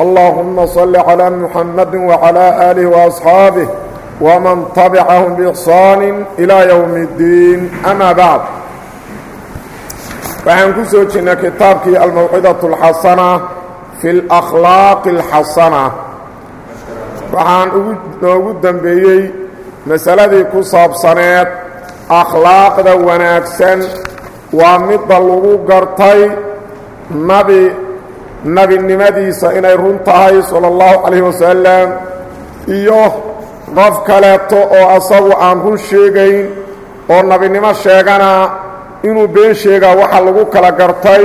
اللهم صل على محمد وعلى آله وأصحابه ومن تبعهم بإحصان إلى يوم الدين أما بعد waxaan ku soo jirnay kitaabkii almawcidaة الxasana fi اlأkhlaaq الxasana waxaan noogu dembeeyey masaladii ku saabsaneed akhlaaqda wanaagsan waa midda lagu gartay nabi nebinimadiisa inay run tahay salى اllahu calayh wasalam iyo qof kaleeto oo asagu aan run sheegayn oo nebinimo sheegana inuu been sheegaa waxa lagu kala gartay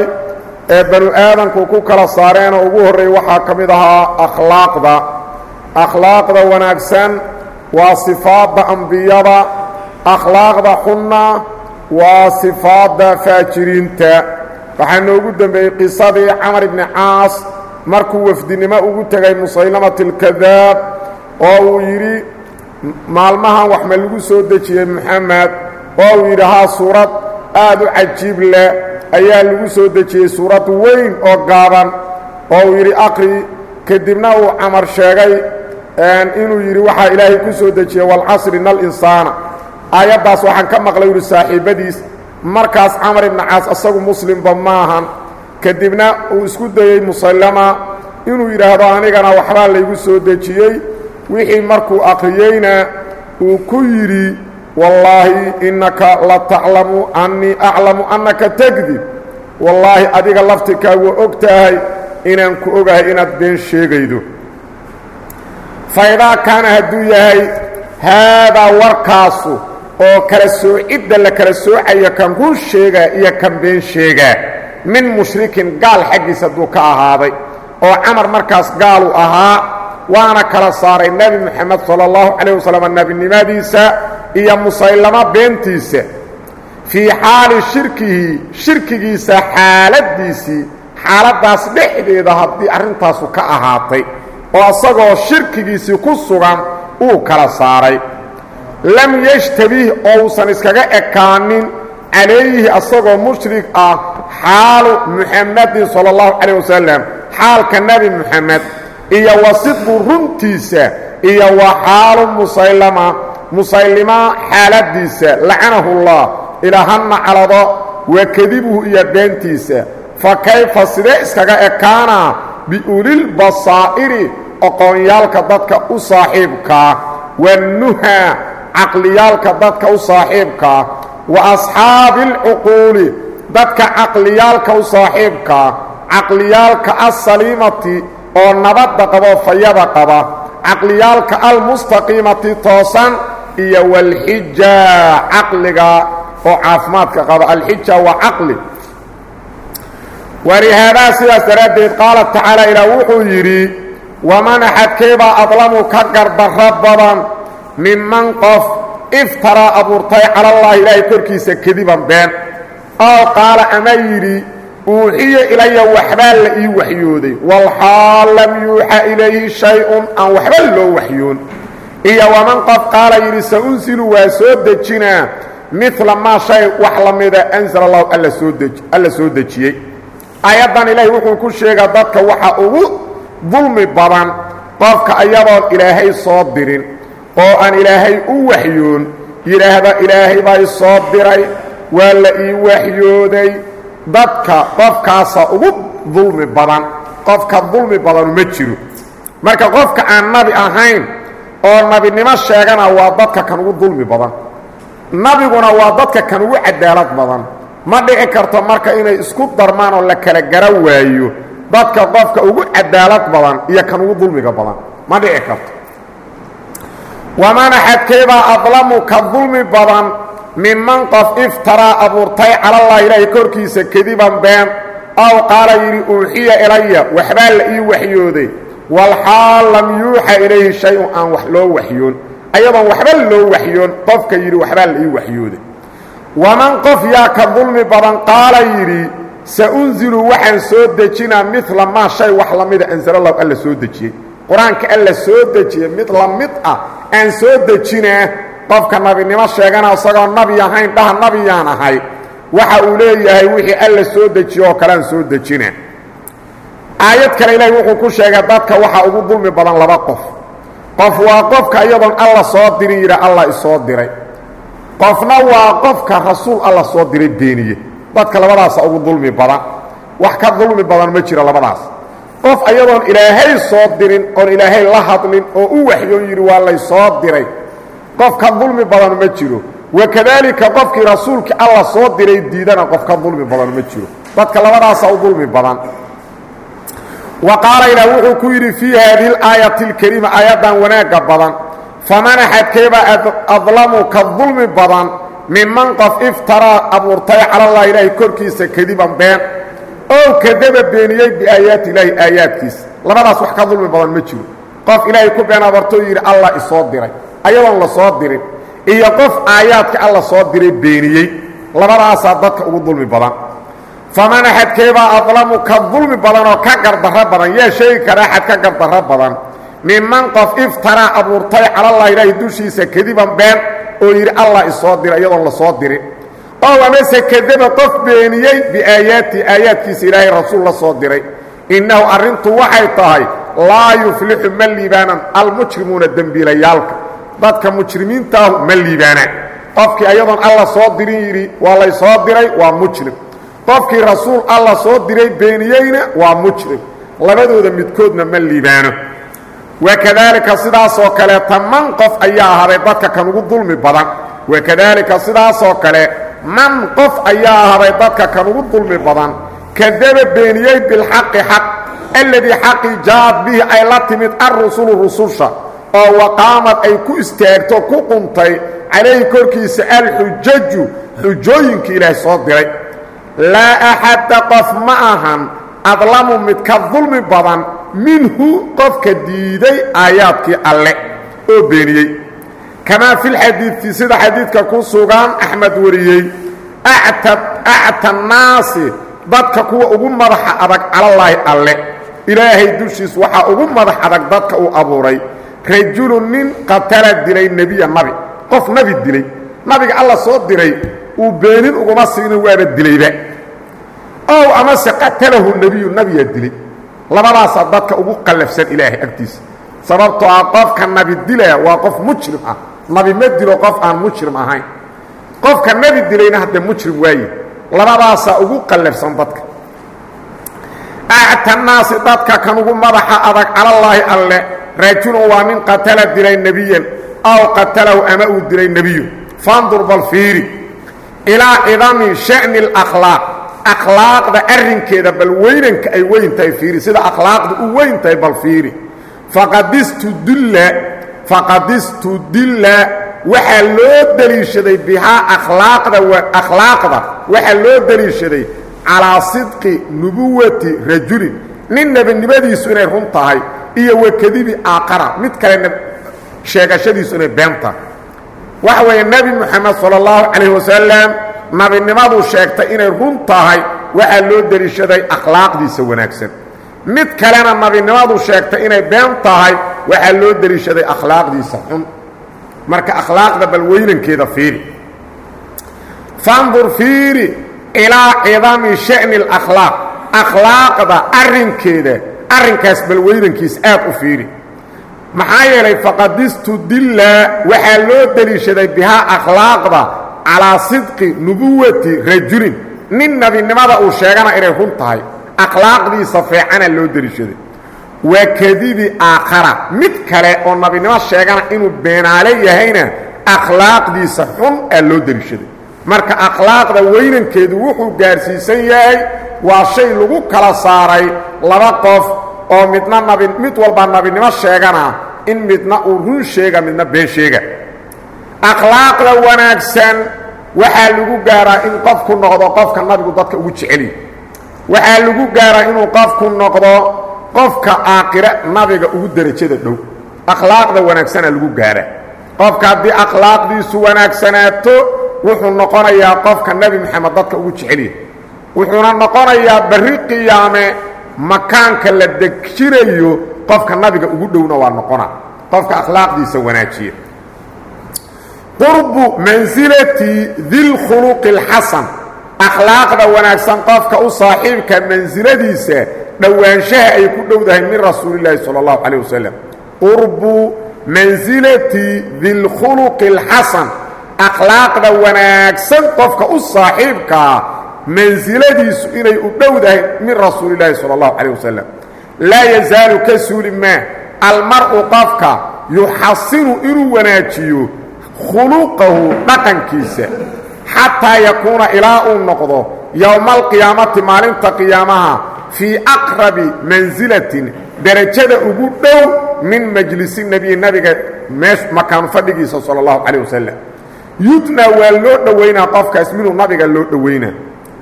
ee banu aadanku ku kala saareenoo ugu horreey waxaa ka mid ahaa akhlaaqda. Akhlaaqda wanaagsan waa sifaadda ambiyada akhlaaqda xunna waa sifaadda faajiriinta waxaa noogu dembeeyey qisadii camar ibni caas markuu wafdinimo ugu tegay musaylamati alkadaab oo uu yidhi maalmahan wax ma lagu soo dejiyey moxamed oo uu yidhi haa suurad aad u cajiib leh ayaa lagu soo dejiyey suurad weyn oo gaaban. Oo uu yidhi aqri kadibna uu camar sheegay inuu yidhi waxaa ilaahay ku soo dejiyey walcasri ina alinsaana aayaddaas waxaan ka maqlay yidhi saaxiibbadiis markaas camar ibni caas asagu muslimba maahan. Kadibna uu isku dayey musallama inuu yidhaahdo anigana waxbaa laygu soo dejiyey. Wixii markuu aqriyeyna uu ku yidhi wallaahi innaka la taclamu annii aclamu annaka tegdib wallaahi adiga laftikaagu og tahay inaan ku ogahay inaad been sheegaydo. Faidaa kaana hadduu yahay haadaa warkaasu oo kala soocidda la kala soocayo kan run sheegaa iyo kan been sheegaa min mushrikin gaal xaggiisa hadduu ka ahaaday oo camar markaas gaalu ahaa waana kala saaray nebi moxamed sala allahu calayh wasalam nebinimadiisa iyo musaylamo beentiisa fii xaali shirkihi shirkigiisa xaaladdiisii xaaladdaas dhexdeeda haddii arrintaasu ka ahaatay oo isagoo shirkigiisii ku sugan uu kala saaray lam yashtabih oo uusan iskaga ekaanin calayhi asagoo mushrik ah xaalu muxamedin sala allahu calayh wasalam xaalka nebi moxamed iyo wa sidqu runtiisa iyo wa xaalu musaylama musaylima xaaladdiisa lacanahuullah ilaahanna calado wa kadibuhu iyo beentiisa. Fa kayfa sidee iskaga ekaanaa biulilbasaa'iri oqoonyaalka dadka u saaxiibkaa wannuhaa caqliyaalka dadka u saaxiibkaa wa asxaabi alcuquuli dadka caqliyaalka u saaxiibkaa caqliyaalka assaliimati oo nabadda qabo fayada qaba caqliyaalka almustaqiimati toosan iyo walxija caqliga oo caafimaadka qaba. Alxija waa caqli. Walihaadaa sidaas daraaddeed qaala tacaala ilaah wuxuu yidhi waman axadkeebaa adlamu ka gardarro badan minman qof iftaraa abuurtay calallaahi ilaahay korkiisa kediban been. Oo qaala ama yidhi uuxiya ilaya waxbaa la ii waxyooday. Walxaal lam yuuxa ilayhi shay-un aan waxba loo waxyoon. Iyo waman qof qaala yidhi sa unsilu waa soo dejinaa. Midla maa shay wax la mida ansala allahu alla soo dejiyey. Aayaddan ilaahay wuxuu ku sheegaa dadka waxa ugu dulmi badan qofka ayadoon ilaahay soo dirin oo aan ilaahay u waxyoon yidhaahda ilaahay baa i soo diray waa la ii waxyooday dadka qofkaasa ugu dulmi badan qofka dulmi badanu ma jiro. Marka qofka aan nabi ahayn oo nabinimo sheegana waa dadka kan ugu dulmi badan nabiguna waa dadka kan ugu cadaalad badan. Ma dhici karto marka inay isku darmaan oo la kala gara waayo dadka qofka ugu cadaalad badan iyo kan ugu dulmiga badan. Ma dhici karto waman axadkeebaa adlamu ka dulmi badan minman qof iftaraa abuurtay calallahi ilaahay korkiisa kediban been aw qaala yidhi uuxiya ilaya waxbaa la ii waxyooday walxaal lam yuuxa ilayhi shay-un aan wax loo waxyoon ayadoon waxba loo waxyoon qofka yidhi waxbaa la ii waxyooday waman qof yaa ka dulmi badan qaala yidhi saunzilu waxaan soo dejinaa midla maa shay wax la ansalallahu alla soo dejiyey qur'aanka alla soo dejiyey mid la mid ah aan soo dejinaa qofka nabinimo sheegana isagoo nabi ahayn dhaha nabiyaan ahay waxa uu leeyahay wixii alla soo dejiye oo kalean soo dejinaa aayad kale ilaahi wuxuu ku sheegay dadka waxaa ugu dulmi badan laba qof. Qof waa qofka iyadoon alla soo dirin yidha allah isoo diray. Qofna waa qofka rasuul alla soo diray beeniye dadka labadaasa ugu dulmi badan. Wax ka dulmi badan ma jiro labadaas qof ayadoon ilaahay soo dirin oon ilaahay la hadlin oo u waxyoon yidhi waa laysoo diray. Qof ka dulmi badan ma jiro. Wakadaalika qofkii rasuulkii alla soo diray diidana qof ka dulmi badan ma jiro. Dadka labadaasa u dulmi badan. Wa qaala ilaah wuxuu ku yidhi fii haadihi alaayati alkariima aayaddan wanaagga badan. Faman axadkeebaa adlamu ka dulmi badan minman qof iftaraa abuurtay calallah ilaahay korkiisa kadiban been ow kadaba beeniyey biaayaati ilaahi aayaadkiisa labadaas wax ka dulmi badan ma jiro. Qof ilaahay ku been abartoo yidhi allah isoo diray. Ayadoon la soo dirin. Iyo qof aayaadka alla soo diray beeniyey labadaasaa dadka ugu dulmi badan. Faman axadkeebaa adlamu ka dulmi badan oo ka gardarro badan yaa sheegi kara axad ka gardarro badan. Minman qof iftaraa abuurtay calallah ilaahi dushiisa kadiban been oo yidhi allah isoo diray iyadoon la dirin ow amase kadaba qof beeniyey biaayaati aayaadkiisa ilaahay rasuul la soo diray. Innahu arrintu waxay tahay laa yuflixu ma liibaanan almujrimuuna dembiilayaalka dadka mujrimiintaahu ma liibaanaan qofkii ayadoon alla soo dirin yidhi waa laysoo diray waa mujrim. Qofkii rasuul alla soo diray beeniyeyna waa mujrim. Labadooda midkoodna ma liibaano wakadaalika sidaasoo kaleeta man qof ayaa ahaaday dadka kan ugu dulmi badan. Wakadaalika sidaasoo kale man qof ayaa ahaaday dadka kan ugu dulmi badan kadaba beeniyey bilxaqi xaq alladii xaqii jaaad bihi ay la timid alrusulu rususha oo waqaamad ay ku istaagto ku quntay calayhi korkiisa alxujaju xujooyinkii ilaahay soo diray. Laa axadda qof ma ahan adlamu mid ka dulmi badan minhu qofka diiday aayaadkii alle oo beeniyey kamaa filxadiidi sida xadiidka ku sugan axmed wariyey acta naasi dadka kuwa ugu madaxa adag calallaahi alle ilaahay dushiis waxaa ugu madax adag dadka uu abuuray rajulu nin qatala dilay nebiya nabi qof nabi dilay nabiga alla soo diray uu beenin uguma siinin waaba dilayba ow amase qatalahu nebiyu nabiyaa dilay labadaasaa dadka ugu qallafsan ilaahay agtiisa sababtoo ah qofka nabi dilaa waa qof mujrim ah nabi ma dilo qof aan mujrim ahayn. Qofka nebi dilayna haddee mujrim waaye. Labadaasaa ugu qallafsan dadka. Acta naasi dadka kan ugu madaxa adag calallaahi alle. Rajulun waa nin qatala dilay nebiyan aw qatalahu ama uu dilay nebiyu fandur bal fiiri. Ilaa cidami sha'ni alakhlaaq akhlaaqda arrinkeeda bal weynanka ay weyn fiiri. Sida akhlaaqda u weyn bal fiiri faqadistudilla faqadistudilla waxaa loo deliishaday bihaa akhlaaqda waxaa loo deliishaday calaa sidqi nubuwati rajulin nin nebinimadiisu inay run tahay iyo wakadibi aaqara mid kale sheegashadiisu inay been tahay. Waxa weeye nebi moxamed sala allahu calayh wasalam nabinimadu sheegtay inay run tahay waxaa loo deliishaday akhlaaqdiisa wanaagsan mid kalena nabinimadu sheegtay inay been tahay waxaa loo deliishaday akhlaaqdiisa xun. Marka akhlaaqda bal weynankeeda fiiri. Fandur fiiri ilaa cidami sha'ni alakhlaaq akhlaaqda arrinkeeda arrinkaas bal weynankiisa aad u fiiri. Maxaa yeelay faqadistudilla waxaa loo deliishaday bihaa akhlaaqda calaa sidqi nubuwati rajulin. Nin nebinimada uu sheegana inay run tahay akhlaaqdiisa feecana loo deliishaday waa kadibi aakhara. Mid kale oo nabinimo sheegana inuu beenaale yahayna akhlaaqdiisa xun aa loo deliishaday marka akhlaaqda weynankeedu wuxuu gaarsiisan yahay waa shay lagu kala saaray laba qof oo midna nabi mid walba nabinimo sheegana in midna uu run sheega midna been sheega. Akhlaaqda wanaagsan waxaa lagu gaaraa in qofku noqdo qofka nabigu dadka ugu jeceliy waxaa lagu gaaraa inuu qofku noqdo qofka aakire nabiga ugu derajada dhow. Akhlaaqda wanaagsana lagu gaara qofka haddii akhlaaqdiisu wanaagsanaato wuxuu noqonayaa qofka nebi moxamed dadka ugu jecelyahay wuxuuna noqonayaa berri qiyaame makaanka la dejinayo qofka nabiga ugu dhowna waa noqona qofka akhlaaqdiisa wanaajiya. Qurbu mansilati dilkhuluqi اlxasan akhlaaqda wanaagsan qofka u saaxiibka mansiladiisa dhowaanshaha ay ku dhowdahay min rasuulillaahi salى اllahu calيه wasalam qurbu mansilati dilkhuluqi اlxasan akhlaaqda wanaagsan qofka u saaxiibkaa mansiladiisu inay u dhowdahay min rasuulillaahi salى اllahu calيه wasalam laa yazaalu ka suuli maa almar'u qofka yuxasinu inuu wanaajiyo khuluqahu dhaqankiisa xataa yakuuna ilaa uu noqdo yowma alqiyaamati maalinta qiyaamaha fii aqrabi mansilatin derajada ugu dhow min majlisi nebiyi nabiga makaanu fadhigiisa sala allahu calayh wasalam yudna waa loo dhowaynaa qofkaas minuu nabiga loo dhowaynaa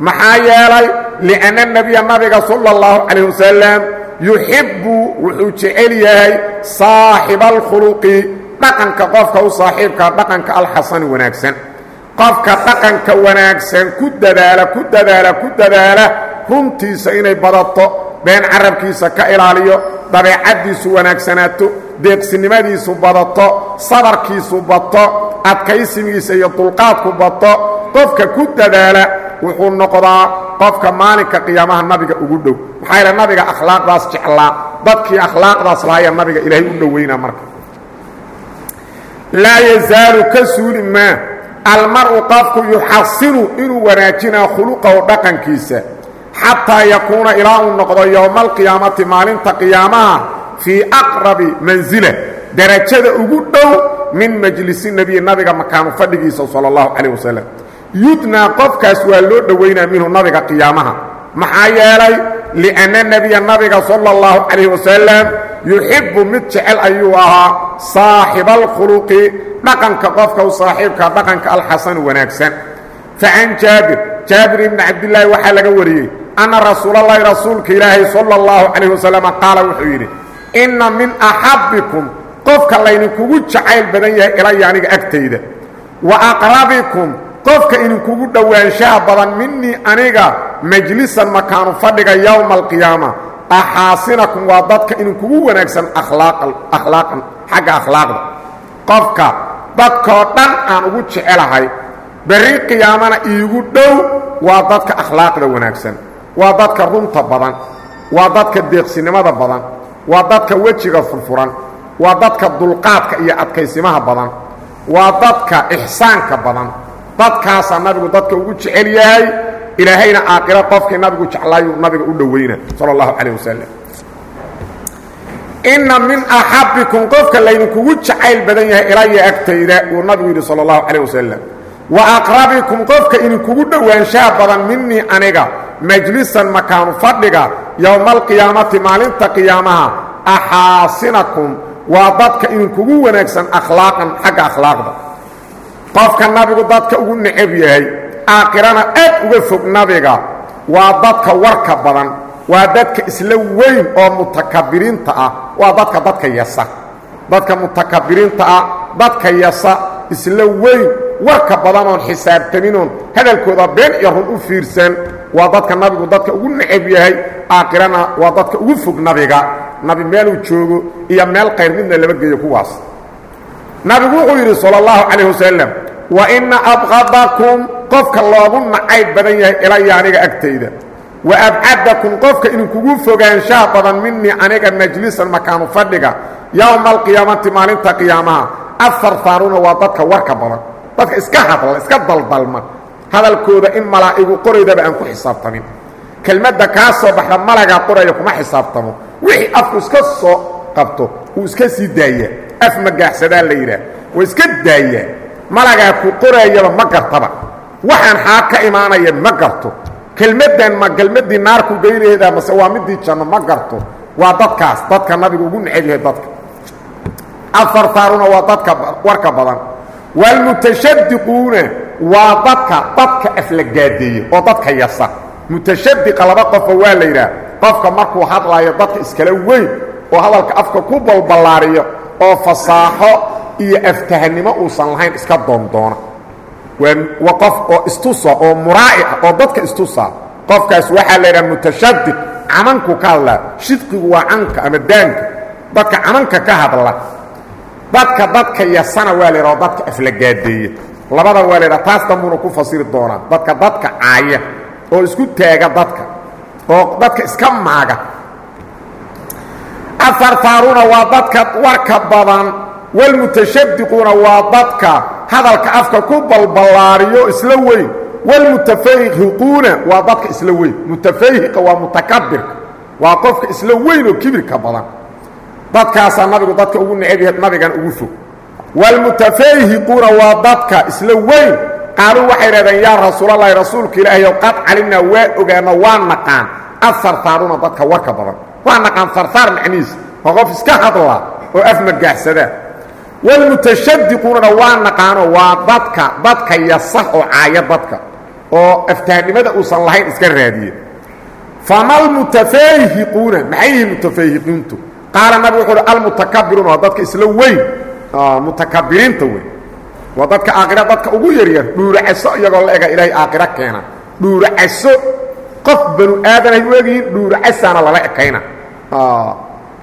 maxaa yeelay lianna nebiya nabiga sala allahu calayh wasalam yuxibbu wuxuu jecel yahay saaxiba alkhuluqi dhaqanka qofka u saaxiibkaa dhaqanka alxasani wanaagsan qofka dhaqanka wanaagsan ku dadaala ku dadaala ku dadaala runtiisa inay badato been carabkiisa ka ilaaliyo dabeecaddiisu wanaagsanaato deeqsinimadiisu badato sabarkiisu bato adkaysimigiisa iyo dulqaadku bato qofka ku dadaala wuxuu noqdaa qofka maalinka qiyaamaha nabiga ugu dhow. Maxaa yaele nabiga akhlaaqdaas jeclaa. Dadkii akhlaaqdaas lahaaya nabiga ilaahay u dhowaynaa marka. Laa yazaalu ka suuli maa almar'u qofku yuxasinu inuu wanaajinaa khuluqahu dhaqankiisa xataa yakuuna ilaa uu noqdo yowma alqiyaamati maalinta qiyaamaha fii aqrabi mansila derajada ugu dhow min majlisi nebiyi nabiga makaanu fadhigiisa sala allahu calayh wasalam yudnaa qofkaas waa loo dhowaynaa minhu nabiga qiyaamaha. Maxaa yeelay lianna nebiya nabiga sala allahu calayh wasalam yuxibbu mid jecel ayuu ahaa saaxiba alkhuluqi dhaqanka qofka u saaxiibka dhaqanka alxasanu wanaagsan. Facan jaabir jaabir ibni cabdillaahi waxaa laga wariyey anna rasuulallaahi rasuulka ilaahay sala allahu calayh wasalam qaala wuxuu yidhi inna min axabbikum qofka laydinkugu jacayl badan yahay ilaya aniga agtayda wa aqrabikum qofka idinkugu dhowaanshaha badan minii aniga majlisan makaanu fadhiga yowma alqiyaama axaasinakum waa dadka idinkugu wanaagsan akhlaaqan xagga akhlaaqda. Qofka dadkoo dhan aan ugu jecelahay berri qiyaamana iigu dhow waa dadka akhlaaqda wanaagsan. Waa dadka runta badan waa dadka deeqsinimada badan waa dadka wejiga furfuran waa dadka dulqaadka iyo adkaysimaha badan waa dadka ixsaanka badan. Dadkaasaa nabigu dadka ugu jecel yahay ilaahayna aaqiro qofkii nabigu jeclaayuu nabiga u dhowayna sala allahu calayh wasalam inna min axabbikum qofka laydinkugu jacayl badan yahay ilaya agtayda wuu nabigu yidhi sala allahu calayh wasalam wa aqrabikum qofka idinkugu dhowaanshaha badan minii aniga majlisan makaanu fadhiga yowma alqiyaamati maalinta qiyaamaha axaasinakum waa dadka idinkugu wanaagsan akhlaaqan xagga akhlaaqda. Qofka nabigu dadka ugu necab yahay aakhirana aad uga fog nabiga. Waa dadka warka badan waa dadka isla weyn oo mutakabiriinta ah. Waa dadka dadka yasa. Dadka mutakabiriinta ah dadka yasa isla weyn warka badanoon xisaabtaminoon hadalkooda been iyo run u fiirsan waa dadka nabigu dadka ugu necab yahay. Aakhirana waa dadka ugu fog nabiga. Nabi meeluu joogo iyo meel qayr midna laba geeyo kuwaas. Nabigu wuxuu yidhi salى اllahu calayh wasalam wa ina abqadakum qofka loogu nacayb badan yahay ilaya aniga agtayda wa abcadakum qofka idinkugu fogaanshaha badan minii aniga majlisan makaanu fadhiga yowma alqiyaamati maalinta qiyaamaha. Afarfaaruna waa dadka warka badan. Dadka iska hadla iska daldalma hadalkooda in malaa'igu qoraydaba aan ku xisaabtamin kelmadda kaa soo baxda malagaa qoraya kuma xisaabtamo. Wixii afku iska soo qabto uu iska sii daaya. Af magaaxsadaa la yidhaah. Waa iska daayaa malagaa ku qoraayaba ma gartaba waxaan xaa ka imaanaya ma garto. Kelmaddan ma kelmaddii naarku geynaheeda mase waa midii janno ma garto. Waa dadkaas dadka nabigu ugu necab yahay dadka. Afartaaruna waa dadka warka badan. Waalmutashadiquuna waa dadka dadka aflagaadeeya oo dadka yasa. Mutashadiqa laba qofo waa la yidhaah qofka markuu hadlayo dadka iskala weyn oo hadalka afka ku balballaariyo oo fasaaxo iyo aftahanimo uusan lahayn iska doondoona waa qof oo istusa oo muraa'i ah oo dadka istusa qofkaas waxaa la yidhaha mutashadid camanku ka shidqigu waa canka ama daanka. Dadka camanka ka hadla. Dadka dadka yasana waa la yidhaha oo dadka aflagaadeeya labada waa la yidhaha taas dambuuna ku fasiri doonaa dadka dadka caaya oo isku taaga dadka oo dadka iska maaga. Afarfaaruuna waa dadka warka badan. Walmutashadiquuna waa dadka hadalka afka ku balballaariyo isla weyn. Walmutafayhiquuna waa dadka isla weyn. Mutafayhiqa waa mutakabirka waa qofka isla weyn oo kibirka badan. Dadkaasaa nabigu dadka ugu necab yahed nabigan ugu fog. Waalmutafayhiquuna waa dadka isla weyn. Qaaluu waxay dhahdeen yaa rasuulalahi rasuulka ilaahayow qad calimnaa waa ogaano waa naqaan afarfaaruuna dadka warka badan. Waa naqaan farfaar macnihiisa. Qof iska hadla oo afmagaaxsada waalmutashadiquunana waa naqaano waa dadka dadka yasa oo caaya dadka oo aftahnimada uusan lahayn iska raadiye famalmutafayhiquuna maxay yihiin mutafayhiqiintu qaala nabig wuxuu uhi almutakabiruuna waa dadka isla weyn. mutakabiriinta weyn. waa dadka aakhira dadka ugu yaryar dhuuracaso iyagoo la ega ilaahay aakhiro keena. dhuuracaso qof banu aadanay u egyihiin dhuuracasaana lala ekayna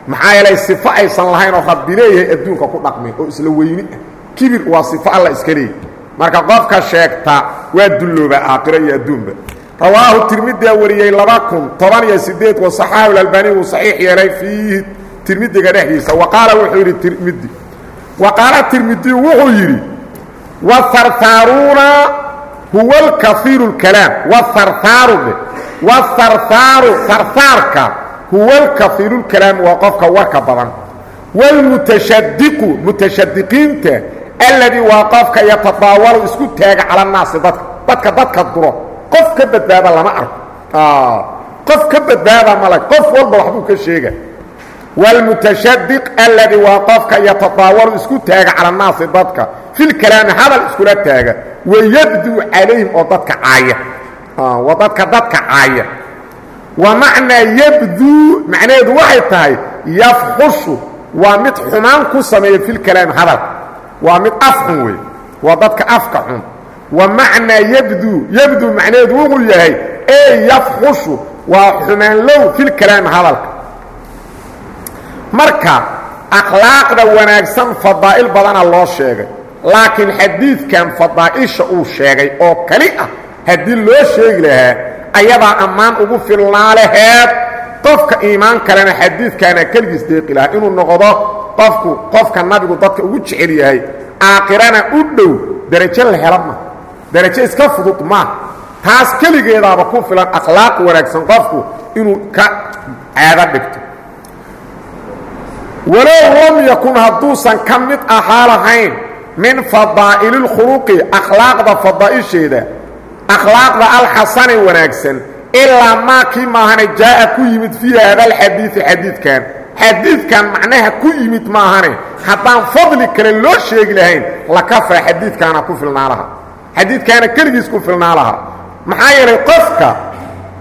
maxaa yeelay sifo aysan lahayn oo rabbi leeyahay adduunka ku dhaqmi oo isla weyni ah. Kibir waa sifo alla iska leeyahy marka qofka sheegta waa dullooba aakhiro iyo adduunba. Rawaahu tirmidia wariyey laba kun toban iyo sideed wasaxaahu lalbani wuu saxiix yeelay fiihi tirmidiga dhexdiisa. Wa qaala wuxuu yidhi tirmidi wa qaala wuxuu yidhi waharhaaruuna huwa alkaiiru اlkalaam waharhaaru dhe waharhaaru huwa alkaiiru اlkalaam waa qofka warka badan wاlmutashadiqu mutashadiqiinta alladii waa qofka yatadaawalu isku taaga cala annaasi dadka dadka dadka duro qof ka badbaada lama arko qof ka badbaada male qof walba waxbuu ka sheega wاlmutashadiq alladii waa qofka yatadaawalu isku taaga cala annaasi dadka fi lkalaami hadal iskula taaga wayabduu calayhim oo dadka caaya waa dadka dadka caaya wa macnaa yabduu macnaheedu waxay tahay yafxushu waa mid xumaan ku sameeya fi lkalaami hadalka waa mid af xun wey waa dadka afka xun. Wa macnaa yabduu yabduu macnaheedu wuxuu yahay ee yafxushu waa xumaanlow fi lkalaami hadalka. Marka akhlaaqda wanaagsan fadaa'il badana loo sheegay. Laakiin xadiidkan fadaa'isha uu sheegay oo kali ah haddii loo sheegi lahaa ayadaa ammaan ugu filnaa laheed qofka iimaan kalena xadiidkaana keligiis deeqi lahaa inuu noqdo qofku qofka nabigu dadka ugu jecel yahay. Aakhirana u dhow derajo la hela ma. Derajo iska fudud maa taas keligeedaaba ku filan akhlaaq wanaagsan qofku inuu ka caado dhigto. Walow lam yakun hadduusan ka mid ahaa lahayn min fadaa'ili اlkhuluqi akhlaaqda fadaa'isheeda akhlaaqda alxasani wanaagsan ilaa maa kii maahane jaa'a ku yimid fii hada alxadiidi xadiidkan. Xadiidkan macnaha ku yimid maahane haddaan fadli kale loo sheegi lahayn lakafaa xadiidkaana ku filnaa laha xadiidkaana ku filnaa laha maxaa yeelay qofka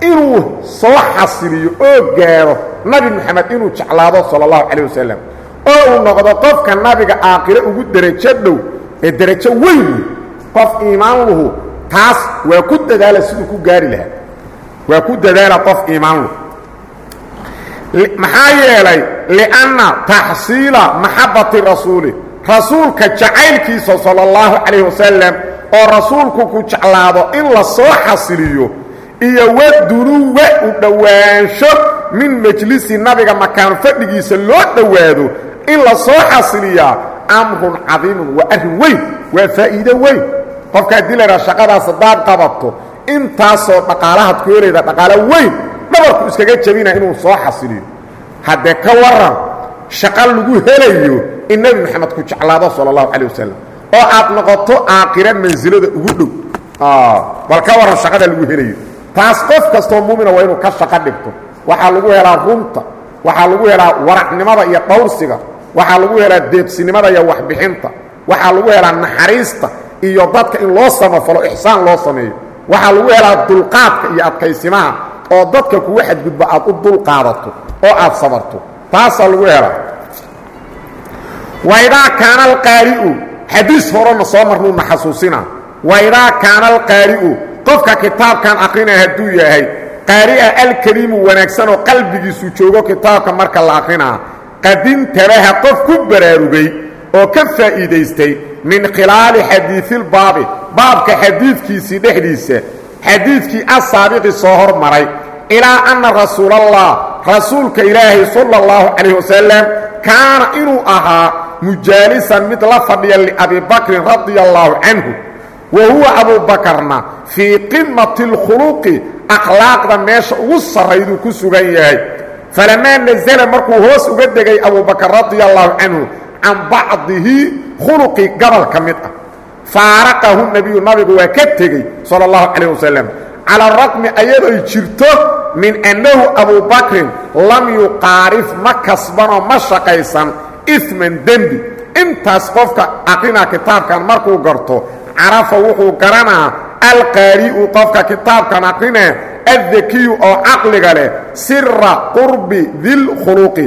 inuu soo xasiliyo oo gaaro nabi moxamed inuu jeclaado sala allahu calayh wasalam oo uu noqdo qofka nabiga aakhire ugu derajo dhow ee derajo weyn wey qof iimaan luhu taas waa ku dadaala siduu ku gaari lahaa. Waa ku dadaala qof iimaan luhu maxaa yeelay lianna taxsiila maxabbati rasuuli. Rasuulka jacaylkiisa sala allahu calayh wasalam oo rasuulku ku jeclaado in la soo xasiliyo iyo wadunuwa u dhowaansho min majlisi nabiga makaan fadhigiisa loo dhowaado in la soo xasiliyaa amrun cadiimun waa arrin weyn waa faa'iido weyn qofka haddii la shaqadaas haddaad qabato intaasoo dhaqaalahaad ku helayda dhaqaalo weyn dhabarku iskaga jabina inuu soo xasiliyo. Haddee ka waran shaqo lagu helayo in nebi moxamed ku jeclaado sala allahu calay wasalam oo aad noqoto aakhira mansilada ugu dhow. Bal ka waran shaqada lagu helayo. Taas qof kastoo muumina waa inuu ka shaqo dhigto. Waxaa lagu helaa runta waxaa lagu helaa waracnimada iyo dhawrsiga waxaa lagu helaa deeqsinimada iyo waxbixinta waxaa lagu helaa naxariista iyo dadka in loo samafalo ixsaan loo sameeyo. Waxaa lagu helaa dulqaadka iyo adkaysimaha oo dadka kugu xadgudba aad u dul qaadato oo aad sabarto. Taasaa lagu helaa. Waidaa kaana alqaari'u xadiis horena soo marnuuna xasuusina. Waidaa kaana alqaari'u qofka kitaabkan akrinaya hadduu yahay qaari'a alkariimu wanaagsan oo qalbigiisu joogo kitaabka marka la akrinaa qadintabaha qof ku baraarugay oo ka faa'iidaystay min khilaali xadiiilbaabi baabka xadiidkiisii dhexdiisa xadiidkii asaabiqi soo hormaray ilaa anna rasuulallah rasuulka ilaahay sala allahu calayh wasalam kaana inuu ahaa mujaalisan mid la fadhiya liabibakrin radia allaahu canhu wa huwa abuubakarna fii qimati اlkhuluqi akhlaaqda meesha ugu sarrayduu ku sugan yahay. Falamaa nasala markuu hoos uga degay abubakar radia allaahu canhu can bacdihi khuluqi gobol ka mid ah. Faaraqahu nebiyu nabigu waa ka tegey sala اllahu calayh wasalam cala raqmi ayadooy jirto min annahu abubakrin lam yuqaarif ma kasbanoo ma shaqaysan isman dembi. Intaas qofka aqrinaa kitaabkan markuu garto carafa wuxuu garanaa alqaari'u qofka kitaabkan aqrinaa addakiyu oo caqliga leh sira qurbi dilkhuluqi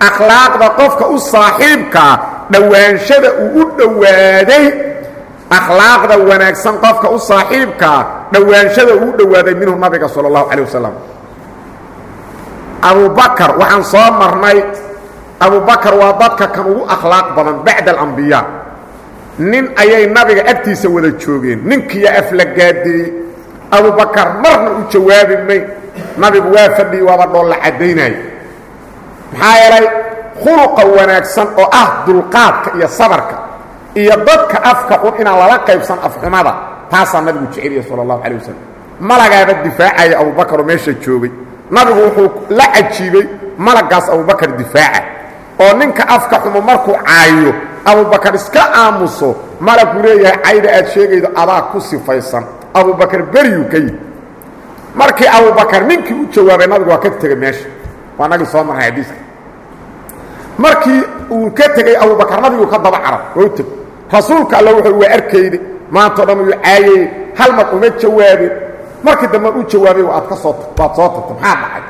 akhlaaqda qofka u saaxiibkaa dhowaanshada uu u dhowaaday akhlaaqda wanaagsan qofka u saaxiibkaa dhowaanshada uu u dhowaaday minhu nabiga sala allahu calay wasalam abubakar waxaan soo marnay abubakar waa dadka kan ugu akhlaaq badan bacda alambiyaa nin ayay nabiga agtiisa wada joogeen ninkiiyo aflagaadeeyey abubakar marna u jawaabi may nabigu waa fadhiyey waaba dhoolla caddaynaya maxaa yeelay khuluqa wanaagsan oo ah dulqaadka iyo sabarka iyo dadka afka xun inaan lala qaybsan afxumada taasaa nabigu jeceliya sala allahu calay wasalam malagaaba difaacaya abubakar oo meesha joogay. Nabigu wuxuu la cajiibay malagaas abubakar difaaca. Oo ninka afka xumo markuu caayo abubakar iska aamuso malaguu leeyahay cayda aad sheegaydo adaa ku sifaysan. Abubakar beryuu ka yidhi markii abubakar ninkii u jawaabay nabigu waa ka tegey meesha waa nagii soo marray xadiiska markii uu ka tegey abubakar nabigu ka daba carab waa u teg rasuulka alla wuxuu waa arkayde maantao dhan uu caayey hal mar uma jawaabin. Markii dambe u jawaabay waad ka soo waad soo tagta maxaa dhacay?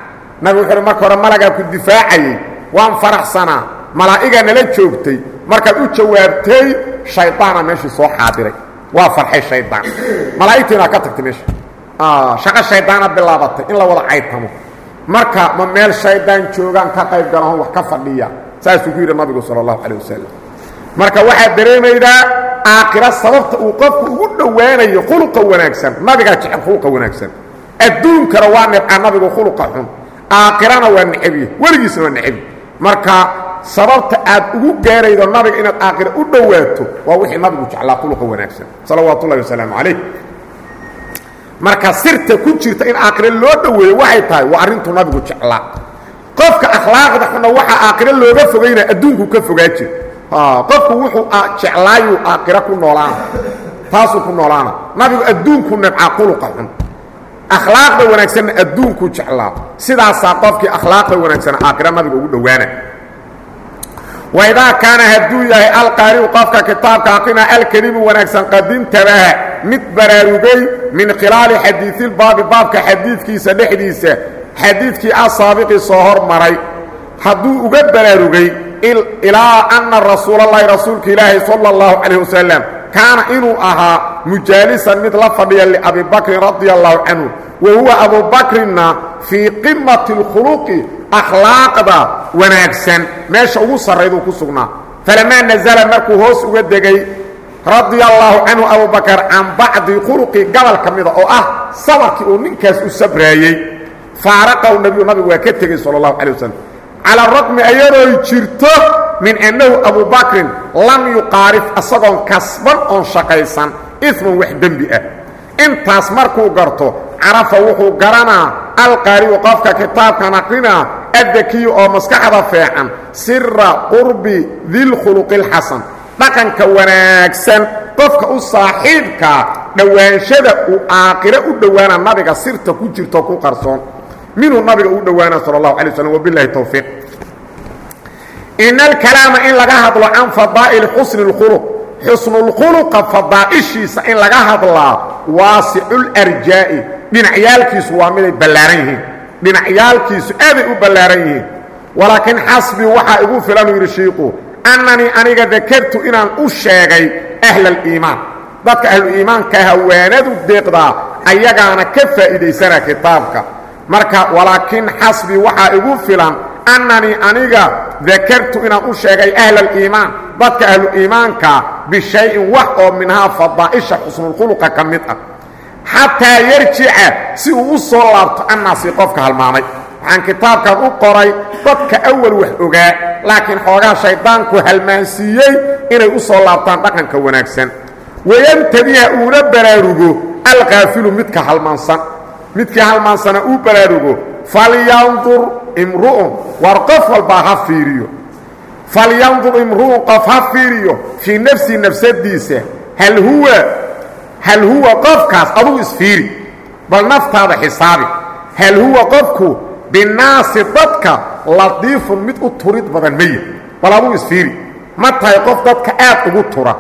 Nabigu wuxuu uhi marka hore malagaa ku difaacayey waan faraxsanaa malaa'igaa nala joogtay. Markaad u jawaabtay shaydaana meeshii soo xaadiray. Waa farxay shaydaan malaa'igtiinaa ka tagtay meesha shaqo shaydaana bilaabatay in la wada caytamo marka ma meel shaydaan joogaan ka qayb galahon wax ka fadhiya. Saasuu ku yidhi nabigu sala allahu calayh wasalam marka waxaad dareemaydaa aakhira sababta uu qofku ugu dhowaanayo khuluqa wanaagsan. Nabigaa jecel khuluqa wanaagsan. Adduunkana waa nebcaa nabigu khuluqa xun. Aakhirana waa necebye weligiisna waa necebye marka sababta aad ugu gaaraydo nabiga inaad aakhira u dhowaato waa wixii nabigu jeclaa khuluqa wanaagsan. Salawaatu ullahi wasalaamu calayh marka sirta ku jirta in aakhire loo dhoweeyo waxay tahay waa arrintuu nabigu jeclaa. Qofka akhlaaqda xunna waxaa aakhiro looga fogaynaya adduunku ka fogaa jir. Qofku wuxuu jeclaayuu aakhiro ku noolaana taasuu ku noolaana. Nabigu adduunku nebcaa khuluqa xun. Akhlaaqda wanaagsanna adduunkuu jeclaa. Sidaasaa qofkii akhlaaqda wanaagsana aakhira nabiga ugu dhowaana waidaa kaana hadduu yahay alqaari'u qofka kitaabka aqrina alkarimu wanaagsan qadintabaha mid baraarugay min khilaali xadiiilbaabi baabka xadiidkiisa dhexdiisa xadiidkii asaabiqii soo hormaray hadduu uga baraarugay ilaa anna rasuulalahi rasuulka ilaahi sala اllahu calayh wasalam kaana inuu ahaa mujaalisan mid la fadhiya liabibakrin radia allahu canhu wa huwa abubakrinna fii qimati اlkhuluqi akhlaaqda wanaagsan. Meesha ugu sarrayduu ku sugnaa. Falamaa nazala markuu hoos uga degay radia allaahu canhu abubakar can bacdi khuluqi gobol ka mida oo ah sabarkii uu ninkaas u sabraayey faaraqahu nebiyu nabigu waa ka tegey sala allahu calay wasalam cala raqmi ayadooy jirto min annahu abubakrin lam yuqaarif asagoon kasban oon shaqaysan. Isman wax dembi ah. Intaas markuu garto carafa wuxuu garanaa alqaari'u qofka kitaabkan aqrinaa addakiyu oo maskaxda feecan sira qurbi dilkhuluqi اlxasan dhaqanka wanaagsan qofka u saaxiibkaa dhowaanshada uu aakhiro u dhowaana nabiga sirta ku jirto ku qarsoon minuu nabiga u dhowaana sal اlahu alay waslm wabilahi towfiiq ina alkalaama in laga hadlo can fadaa'ili xusni اlkhuluq xusnulkhuluqa fadaa'ishiisa in laga hadlaa waasicularjaa'i dhinacyaalkiisu waa miday ballaaran yihiin dhinacyaalkiisu aaday u ballaaran yihiin. Walaakiin xasbii waxaa igu filan yidhi shiiku annanii aniga dakartu inaan u sheegay ahla aliimaan dadka ahluiimaanka hawaanadu deeqdaa ayagaana ka faa'iidaysana kitaabka. Marka walaakiin xasbii waxaa igu filan annanii aniga dakartu inaan u sheegay ahla aliimaan dadka ahluiimaankaa bishayin wax oo minhaa fadaa'isha xusnulkhuluqa ka mid ah xataa yarjica si uu u soo laabto annaasi qofka halmaamay. Waxaan kitaabkan u qoray dadka awal wax ogaa laakiin xoogaa shayddaanku halmaansiiyey inay u soo laabtaan dhaqanka wanaagsan. Wayantadiha uuna baraarugo alkaafilu midka halmaansan. Midkii halmaansana uu baraarugo falyandur imru'un war qof walbaa ha fiiriyo. Falyandur imru'un qof ha fiiriyo fii nafsii nafsadiisa hal huwa hal huwa qofkaas adugu isfiiri bal naftaada xisaabi. Hal huwa qofku binnaasi dadka latiifun mid u turid badan maya bal adugu isfiiri. Ma tahay qof dadka aad ugu tura.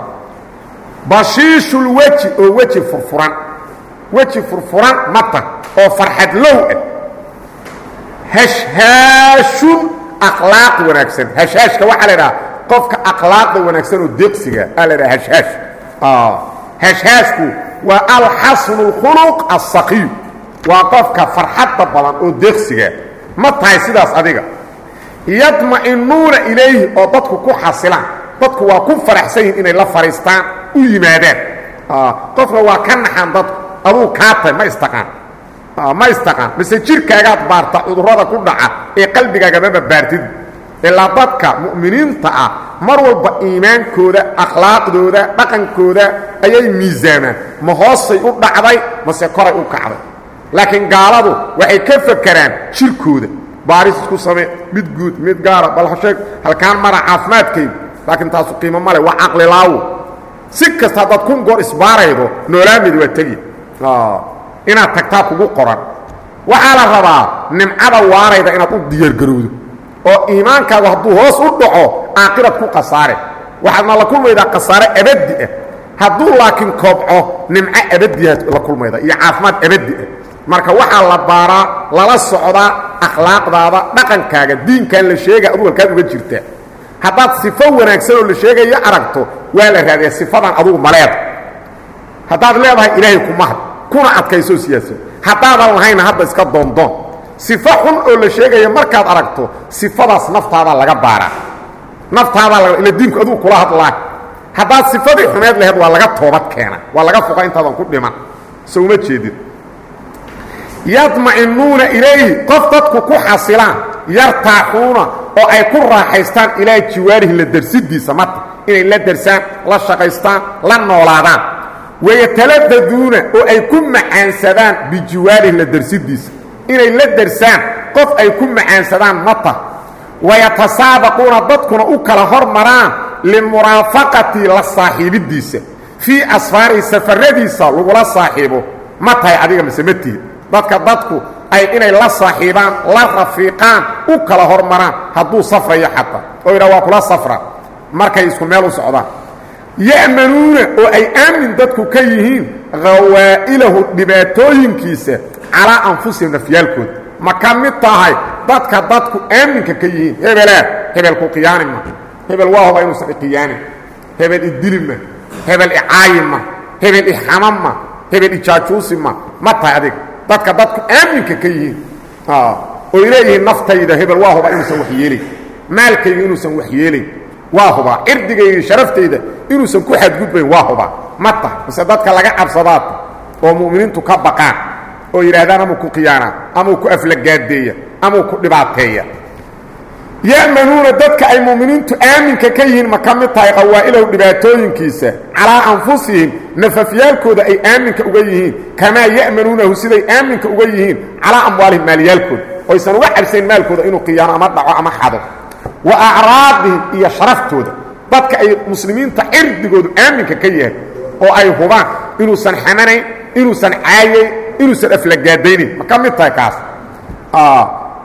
Bashiishulweji oo weji furfuran weji furfuran ma tah oo farxad low ah. Hashhaashun akhlaaq wanaagsan. Hashhaashka waxaa la idhaha qofka akhlaaqda wanaagsan oo deeqsiga aa la idhaha hashhaash hashhaashku waa alxasnu اlkhuluq aلsaqiyu waa qofka farxadda badan oo deeqsiga. Ma tahay sidaas adiga. Yadma'inuuna ilayhi oo dadku ku xasilaan. Dadku waa ku faraxsan yihiin inay la fadhiistaan u yimaadaan. Qofna waa ka naxan dadku aduu kaa tahay ma istaqaan. Ma istaqaan. Mise jirkaagaad baarta cudurrada ku dhaca ee qalbigaagama baartid ilaa dadka mu'miniinta ah mar walba iimaankooda akhlaaqdooda dhaqankooda ayay miisaamaan ma hoosay u dhacday mase koray u kacday. Laakiin gaaladu waxay ka fakeraan jirkooda baaris isku samee mid guud mid gaara bal hasheeg halkaan mara caafimaadkaydu laakiin taasu qiimo male waa caqlilaawo si kasta haddaad kun goor isbaaraydo noolaamid waa tegi. Inaad tagtaa kugu qoran. Waxaa la rabaa nimcada waarayda inaad u diyaargarowdo oo iimaankaagu hadduu hoos u dhaco aaqirad ku khasaare. Waxaadna la kulmaydaa khasaare abadi ah. Hadduu laakiin koobco nimco abadiyaad la kulmayda iyo caafimaad abadi ah. Marka waxaa la baaraa lala socdaa akhlaaqdaada dhaqankaaga diinkan la sheega adugu halkaad uga jirtaa. Haddaad sifo wanaagsan oo la sheegayo aragto waa la raadiyaa sifadan adugu maleeda haddaad leedahay ilaahay kumahad kuna adkayso siyaasa haddaadan lahayna hadda iska doondoon sifo xun oo la sheegaya markaad aragto sifadaas naftaadaa laga baaraa naftaadaa ila diinku adugu kula hadlaa. Haddaad sifadii xumeed laheed waa laga toobad keena. Waa laga foqa intaadan ku dhiman. So uma jeedin. Yadma'inuuna ilayhi qof dadku ku xasilaan yartaaxuuna oo ay ku raaxaystaan ilaa jiwaarihi la dersidiisa mata. Inay la dersaan la shaqaystaan la noolaadaan. Wayataladdaduuna oo ay ku macaansadaan bijiwaarihi la dersidiisa inay la dersaan qof ay ku macaansadaan mata wayatasaabaquuna dadkuna u kala hormaraan limuraafaqati la saaxiibiddiisa. Fii asfaarihi safaradiisa lagula saaxiibo. Ma tahay adiga mise ma tihid. Dadka dadku ay inay la saaxiibaan la rafiiqaan u kala hormaraan hadduu safrayo xataa. Oo yidhah waa kula safra. Markay isku meel u socdaan. Ya'manuuna oo ay aamin dadku ka yihiin khawaa'ilahu dhibaatooyinkiisa calaa anfusihim nafyaalkooda ma ka mid tahay dadka dadku aaminka ka yihiin? Hebelaa hebel ku khiyaani ma. Hebel waa huba inuusan ikhiyaanin hebel idili ma. Hebel icaayi ma. Hebel ixama ma. Hebel ijaajuusi ma. Ma tahay adiga dadka dadku aaminka ka yihiin. Oy leeyihiin naftayda hebel waa huba inuusan wax yeelayn maalkayga inuusan wax yeelayn waa hubaa. Cirdigayga sharaftayda inuusan ku xadgudbayn waa hubaa. Ma tahay. Mise dadka laga cabsadaata oo mu'miniintu ka baqaan oo yidhaahdaan amau ku khiyaanaa amau ku aflagaadeeya amau ku dhibaateeya. Ya'manuuna dadka ay mu'miniintu aaminka ka yihiin ma ka mid tahay qawaa'ilahu dhibaatooyinkiisa. Calaa anfusihim nafafyaalkooda ay aaminka uga yihiin. Kamaa ya'manuunahu siday aaminka uga yihiin. Calaa amwaalihim maalyaalkooda oysan uga cabsayn maalkooda inuu khiyaano ama dhaco ama xado. Wa acraadihim iyo sharaftooda dadka ay muslimiinta cirdigoodu aaminka ka yahay oo ay hubaan inuusan xamanayn inuusan caayayn inuusan aflagaadaynin ma ka mid tahay kaas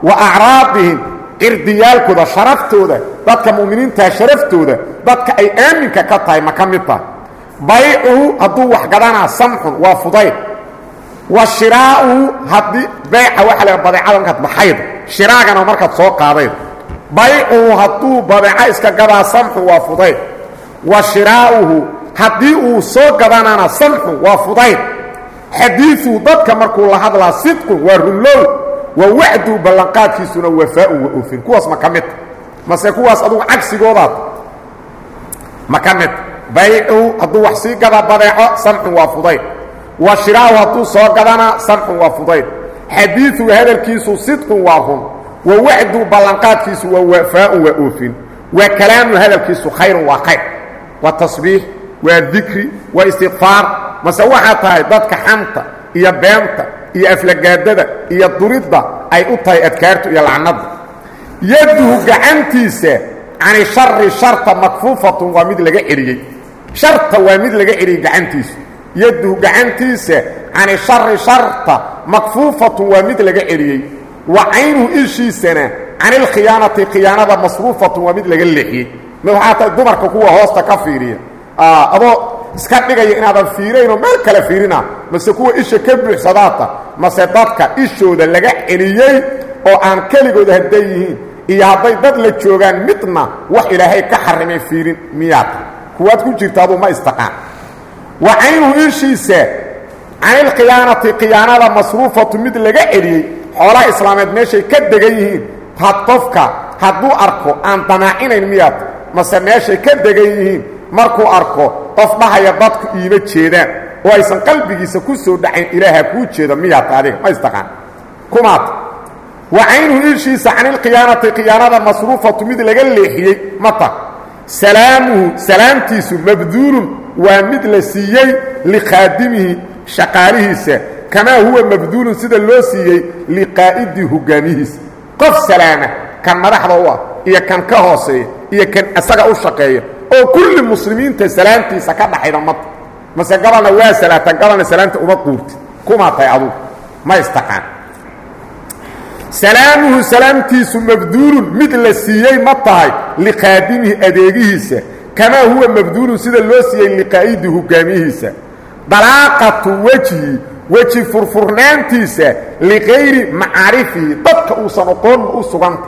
wa acraadihim cirdiyaalkooda sharaftooda dadka mu'miniintaa sharaftooda dadka ay aaminka ka tahay ma ka mid tahay baycuhu hadduu wax gadanaa samxun waa fudayd wa shiraa'uhu haddii bayca waxa la badeecada markaad baxayd shiraagana markaad soo qaadayd baycuhu hadduu badeeco iska gadaa samxu waa fudayd wa shiraa'uhu haddii uu soo gadanana samxu waa fudayd xadiiثu dadka markuu la hadlaa sidqun waa runlow wa wacdu ballanqaadkiisuna wafaa'un waa oofin kuwaas ma ka midta mase kuwaas adugu cagsigoodaad ma ka mid. Baycu hadduu wax sii gada badeeco samxun waa fudayd. Wa shiraahu hadduu soo gadana samxun waa fudayd. Xadiiثu hadalkiisu sidqun waa run wa wacdu ballanqaadkiisu waa wafaa'un waa oofin wa kalaamu hadalkiisu khayrun waa khayr. Waa tasbiix waa dikri waa istikfaar mase waxaa tahay dadka xanta iyo beenta iyo aflagaadada iyo duridda ay u tahay adkaartu iyo lacnadda. Yaduhu gacantiisa cani shari sharta makfuufatun waa mid laga celiyey sharta waa mid laga celiyey gacantiisu. Yaduhu gacantiisa cani shari sharta makfuufatun waa mid laga celiyey wa caynuhu ishiisana cani lkhiyaanati khiyaanada masruufatun waa mid laga leexiyey. Waxaa tahay dumarka kuwa hoosta ka fiiriya adoo iska dhigaya inaadan fiiraynoo meel kale fiirina. Mase kuwa isha ka buuxsadaata mase dadka ishooda laga celiyey oo aan keligooda hadday yihiin iyo hadday dad la joogaan midna wax ilaahay ka xarimay fiirin miyaata kuwaad ku jirta aduu ma istaqaan. Wa caynuhu ishiisa canilkhiyaanati khiyaanada masruufatu mid laga celiyey xoolaha islaameed meeshay ka degan yihiin. Had qofka hadduu arko aan damaacinayn miyaata mase meeshay ka degan yihiin markuu arko qof dhahaya dadku iima jeedaan oo aysan qalbigiisa ku soo dhacayn ilaaha kuu jeeda miyaata adiga ma istaqaan. Kumaata wa caynuhu ishiisa canilkhiyaanati khiyaanada masruufatu mid laga leexiyey mata salaamuhu salaamtiisu mabduulun waa mid la siiyey likhaadimihi shaqaalihiisa. Kamaa huwa mabduulun sida loo siiyey liqaa'idi hogaamihiisa qof salaama kan madaxda u ah iyo kan ka hooseeya iyo kan isaga u shaqeeya oo kulli muslimiinta salaamtiisa ka dhaxayda mata mase gabalna waa salaatan gabalna salaamta uma quurtid kumaa tahay ma istaqaan. Salaamuhu salaamtiisu mabduulun mid la siiyey ma tahay likhaadimihi adeegihiisa kamaa huwa mabduulun sida loo siiyey liqaa'idi hogaamiyihiisa dalaaqatu wejhi weji furfurnaantiisa likayri macaarifihi. Dadka uusan oqoonma u suganta.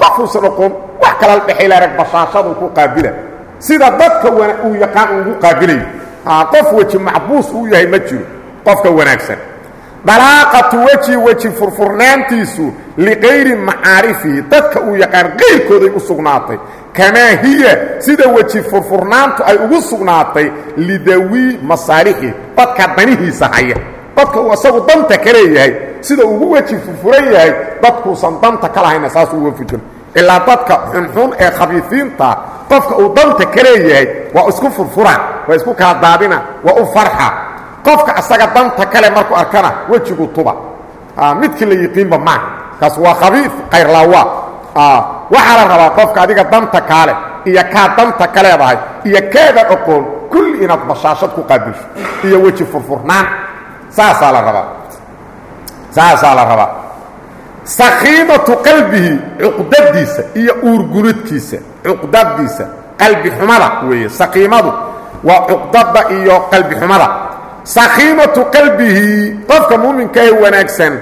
Qof uusan oqoon wax kala dhexayla rag bashaashadu ku qaabila sida dadka uu yaqaan ugu qaabilayo qof weji macbuus uu yahay ma jiro qofka wanaagsan. Dalaaqatu wejhi weji furfurnaantiisu likayri macaarifihi dadka uu yaqaan qayrkooday u sugnaatay. Kamaa hiya sida weji furfurnaantu ay ugu sugnaatay lidawii masaalixi dadka danihiisa haya. Dadka uu isagu danta ka leeyahay sida ugu weji furfuran yahay dadkuusan danta ka lahayna saasuu uga fujin ilaa dadka xunxun ee khabiifiinta qofka uu danta ka leeyahay waa isku furfuraan waa isku kala daadina waa u farxa. Qofka asaga danta kale markuu arkana wejigu tuba. Midkii la yiqiinba maaha kaas waa khabiif kayrlaawa waxaa la rabaa qofka adiga danta kaale iyo kaa danta ka iyo kaada oqoon kulli inaad bashaashad ku qaabilsho iyo weji furfurnaan. Saasaa la rabaa. Saasaa la rabaa sakiimatu qalbihi cuqdadiisa iyo uurgunudkiisa cuqdadiisa qalbi xumada weeye sakiimadu waa cuqdada iyo qalbi xumada. Sakiimatu qalbihi qofka muuminkaah wanaagsan.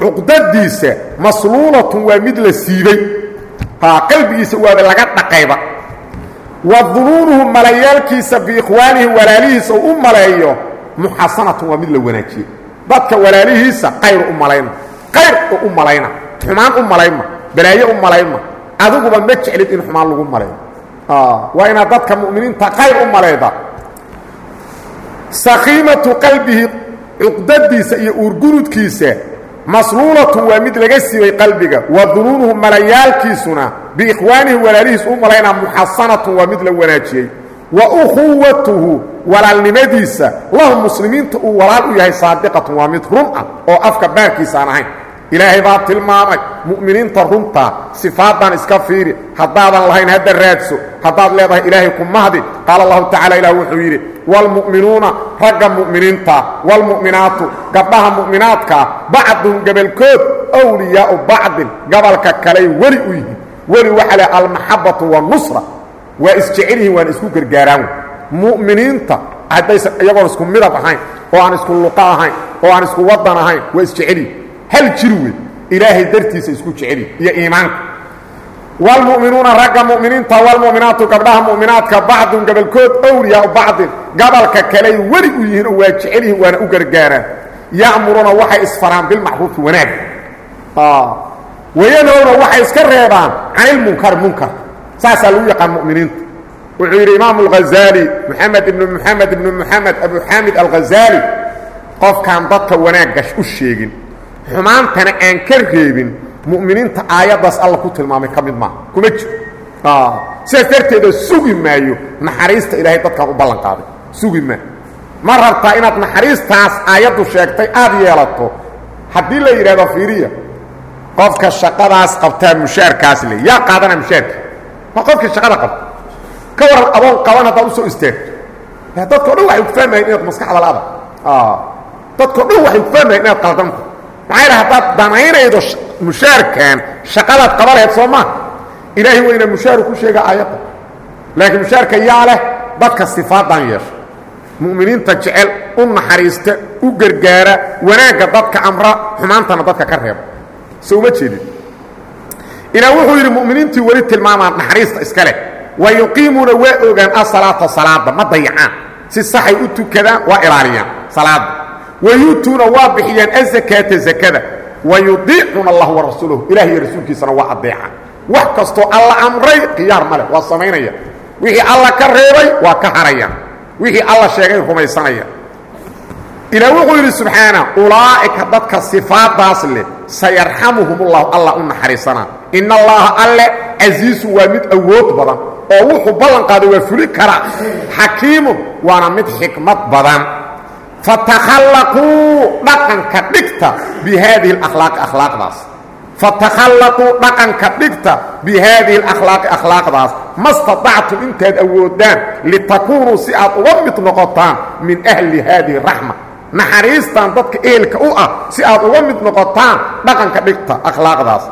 Cuqdadiisa masluulatun waa mid la siibay qalbigiisa waaba laga dhaqayba. Wa dunuunuhu malayaalkiisa biikhwaanihi walaalihiisa uu u maleeyo muxasanatun waa mid la wanaajiyey dadka walaalihiisa qayr u malayna. Qayr oo u malayna. Xumaan u malaynma balaayo u malaynma adiguba ma jeclid in xumaan lagu malayo. Waa inaad dadka mu'miniinta qayr u malayda. Sakiimatu qalbihi cuqdadiisa iyo uurgunudkiisa masluulatun waa mid laga siibay qalbiga. Wa dunuunuhu malayaalkiisuna biikhwaanihi walaalihiis u malaynaa muxasanatun waa mid la wanaajiyey wa ukhuwatuhu walaalnimadiisa. Lahu muslimiinta uu walaal u yahay saadiqatun waa mid run ah oo afka baarkiisa aan ahayn. Ilaahay baa tilmaamay mu'miniinta runtaa sifaadan iska fiiri haddaadan lahayn hadda raadso haddaad leedahay ilaahay ku mahdi qaala allahu tacala ilah wuxuu yidhi waalmu'minuuna ragga mu'miniinta waalmu'minaatu gabdhaha mu'minaadkaa bacduhum gebalkood wliyaau bacdin gabalka kaley weli u yihiin weli waxaa leh almaxabatu waannusra waa isjecel yihiin waana isku gargaaraan. Mu'miniinta haddaysan iyagoon isku midab ahayn oo aan isku luqa ahayn oo aan isku wadan ahayn waa isjeceli hal jir wey ilaahay dartiisa isku jeceli iyo iimaanka. Wlmu'minuuna ragga mu'miniinta wlmu'minaatu gabdhaha mu'minaadka bacdun gabalkood owliyaau bacdin. Gabalka kaley weli u yihiin oo waa jecelyihin waana u gargaaraan. Ya'muruuna waxay isfaraan bilmacruufi wanaag. Wayanowna waxay iska reebaan canilmunkar munkar saasaa lagu yaqaan mu'miniinta. Wuxuu yidhi imaamu alghazaali moxamed ibnu moxamed ibnu moxamed abu xaamid alghazaali qofkaan dadka wanaagga u sheegin xumaantana aan ka reebin mu'miniinta aayaddaas alla ku tilmaamay ka mid maaha kuma jiro. Sidaas darteeda sugi maayo naxariista ilaahay dadkaan u ballan qaaday. Sugi maa ma rabtaa inaad naxariistaas aayaddu sheegtay aad yeelato? Haddii la yidhahdo fiiriya qofka shaqadaas qabtaa mushaarkaas le yaa qaadana mushaarka waa qofkii shaqada qabta ka waran adoon qaban haddaad u soo istaagto dadko dhan waxay ku fahmayan inaad maskaxda la'ada. Dadko dhan waxay ku fahmayan inaad qaldanta maxaa yidhaha haddaad danaynaydo mushaarkan shaqadaad qaba laheyd soo maa ilaahay weyna mushaaru ku sheega aayadda. Laakiin mushaarka yaa leh dadka sifaadan yeesha mu'miniinta jecel u naxariista u gargaara wanaagga dadka amra xumaantana dadka ka reeba. So uma jeedin ilaa wuxuu yidhi mu'miniintii weli tilmaamaan naxariista iska leh. Wa yuqiimuuna waa ogaan asalaata salaada ma dayacaan. Si saxay u tukadaan waa ilaaliyaan salaada wayuutuuna waa bixiyaan azakaata zakada. Wayudiicuuna allah warasuulahu ilah iyo rasuulkiisana waa adeecaan wax kastoo alla amray khiyaar ma leh waa samaynaya. Wixii alla ka reebay waa ka harayaan wixii alla sheegay rumaysanaya ilaa wuxuu yidhi subxaana ulaa'ika dadka sifaadaas leh sayarxamuhum ullahu allah u naxariisanaa in allaha alle casiisu waa mid awood badan oo wuxuu ballan qaaday waa fuli karaa xakiimun waana mid xikmad badan. Fatakhallaquu dhaqanka dhigta bi haadihi alakhlaaqi akhlaaqdaas. Fatakhallaquu dhaqanka dhigta bi haadihi alakhlaaqi akhlaaqdaas. Ma statactum intaad awoodaan litakuunuu si aad uga mid noqotaan min ahli haadihi raxma naxariistan dadka eelka u ah si aad uga mid noqotaan dhaqanka dhigta akhlaaqdaas.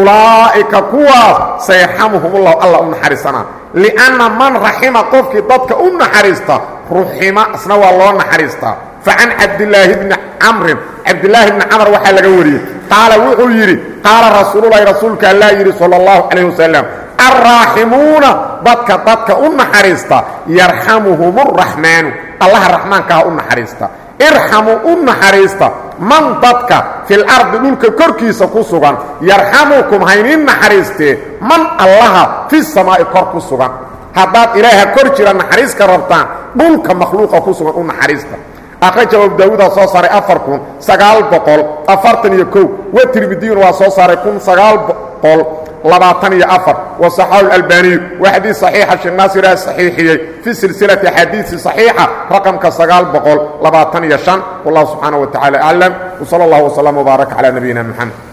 Ulaa'ika kuwaas sayarxamuhumullahu alla u naxariisanaa. Lianna man raxima qofkii dadka u naxariista ruxima isna waa loo naxariistaa fa can cabdilaahi bni camrin cabdilaahi bni camr waxaa laga wariyey. Qaala wuxuu yidhi qaala rasuululahi rasuulka allaa yidhi sala allahu calayh wasalam alraaximuuna dadka dadka u naxariista yarxamuhumuraxmaanu allaha raxmaankaha u naxariista irxamuu u naxariista man dadka fil ardi dhulka korkiisa ku sugan yarxamukum haynin naxariistee man allaha fi samaa'i kor ku sugan. Haddaad ilaaha kor jira naxariiska rabtaan dhulka makhluuqa ku sugan u naxariista. Akhrajahu abu daawuudaa soo saaray afar kun sagaal boqol afartan iyo kow. Wa tirmidiyuna waa soo saaray kun sagaal boqol labaatan iyo afar. Wasaxaahu albaniyu waa xadiid saxiixa shinaasiraa saxiixiyey fii silsilati xadiisi saxiixa raqamka sagaal boqol labaatan iyo shan. Wallahu subxaana wa tacala aclam wsala allah wslam wbaaraka calaa nabiyina moxamed